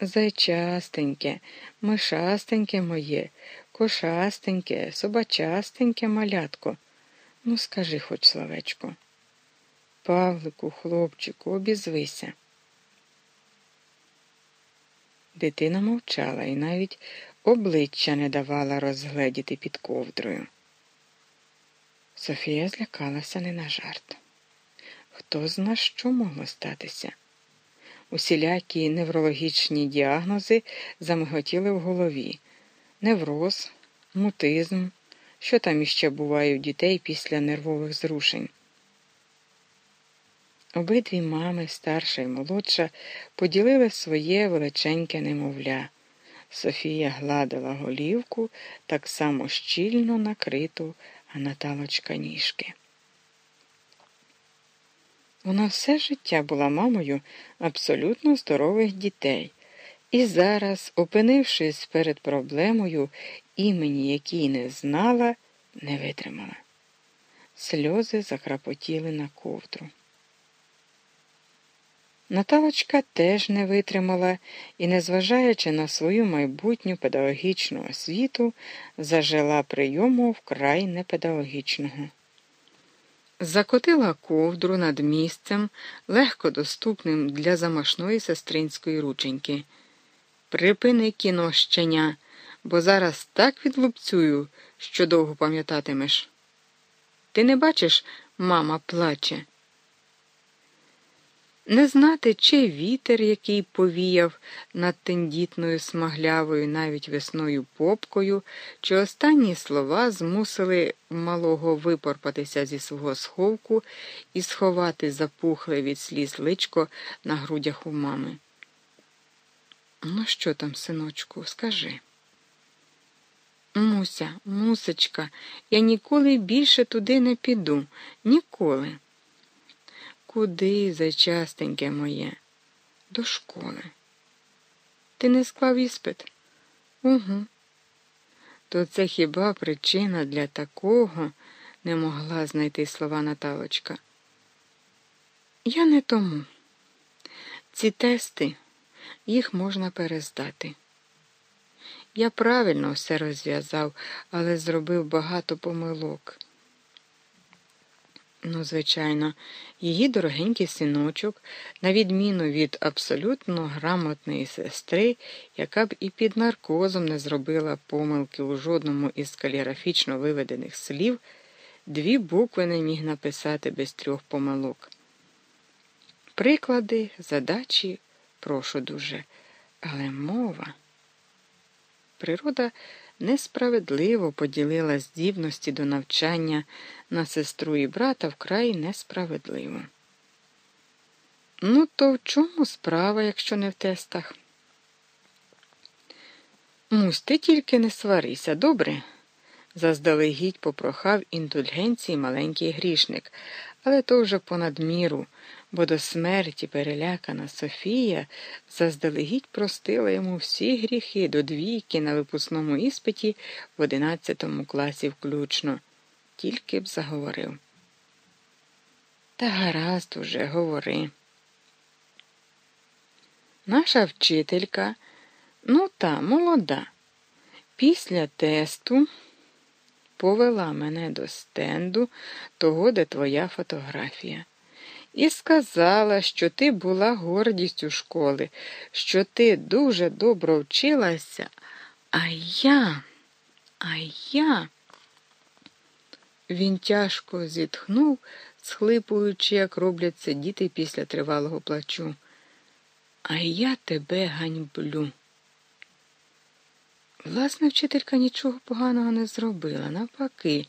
Зайчастеньке, мишастеньке моє, кошастеньке, собачастеньке малятко. Ну, скажи хоч словечко. Павлику, хлопчику, обізвися. Дитина мовчала і навіть обличчя не давала розгледіти під ковдрою. Софія злякалася не на жарт. Хто зна, що могло статися? Усілякі неврологічні діагнози замиготіли в голові невроз, мутизм, що там іще буває у дітей після нервових зрушень. Обидві мами, старша і молодша, поділили своє величеньке немовля. Софія гладила голівку так само щільно накриту, а Наталочка ніжки. Вона все життя була мамою абсолютно здорових дітей, і зараз, опинившись перед проблемою, імені якій не знала, не витримала. Сльози закрапотіли на ковдру. Наталочка теж не витримала і, незважаючи на свою майбутню педагогічну освіту, зажила прийому вкрай непедагогічного. Закотила ковдру над місцем, легко доступним для замашної сестринської рученьки. Припини кіно щеня, бо зараз так відлупцюю, що довго пам'ятатимеш. Ти не бачиш, мама плаче. Не знати, чи вітер, який повіяв над тендітною смаглявою, навіть весною попкою, чи останні слова змусили малого випорпатися зі свого сховку і сховати запухле від сліз личко на грудях у мами. Ну, що там, синочку, скажи? Муся, мусечка, я ніколи більше туди не піду, ніколи. Куди, зайчастеньке моє? До школи. Ти не склав іспит? Угу. То це хіба причина для такого не могла знайти слова Наталочка? Я не тому. Ці тести, їх можна перездати. Я правильно все розв'язав, але зробив багато помилок. Ну, звичайно, її дорогенький синочок, на відміну від абсолютно грамотної сестри, яка б і під наркозом не зробила помилки у жодному із каліграфічно виведених слів, дві букви не міг написати без трьох помилок. Приклади, задачі, прошу дуже, але мова. Природа несправедливо поділила здібності до навчання на сестру і брата вкрай несправедливо. Ну, то в чому справа, якщо не в тестах? Мусь, ти тільки не сварися, добре? Заздалегідь попрохав індульгенції маленький грішник, але то вже понад міру, бо до смерті перелякана Софія заздалегідь простила йому всі гріхи до двійки на випускному іспиті в одинадцятому класі включно, тільки б заговорив. Та гаразд уже говори. Наша вчителька, ну та молода, після тесту повела мене до стенду того, де твоя фотографія, і сказала, що ти була гордістю школи, що ти дуже добре вчилася, а я, а я. Він тяжко зітхнув, схлипуючи, як роблять це діти після тривалого плачу. А я тебе ганьблю. Власне, вчителька нічого поганого не зробила, навпаки,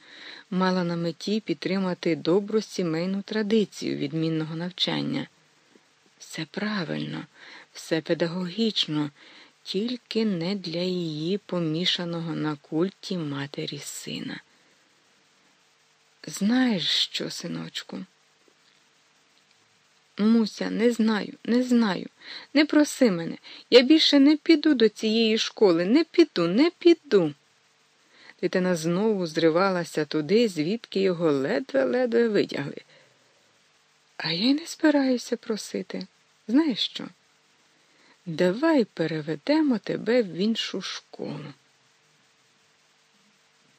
мала на меті підтримати добру сімейну традицію відмінного навчання. Все правильно, все педагогічно, тільки не для її помішаного на культі матері сина. Знаєш що, синочку? Муся, не знаю, не знаю. Не проси мене. Я більше не піду до цієї школи, не піду, не піду. Дитина знову зривалася туди, звідки його ледве-ледве витягли. А я й не збираюся просити. Знаєш що? Давай переведемо тебе в іншу школу.